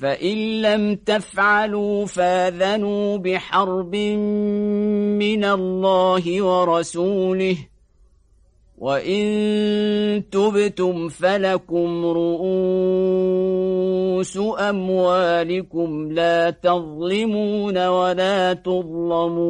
فإن لم تفعلوا فاذنوا بحرب من الله ورسوله. وإن تبتم فلكم رؤوس أموالكم لا تظلمون ولا تظلمون.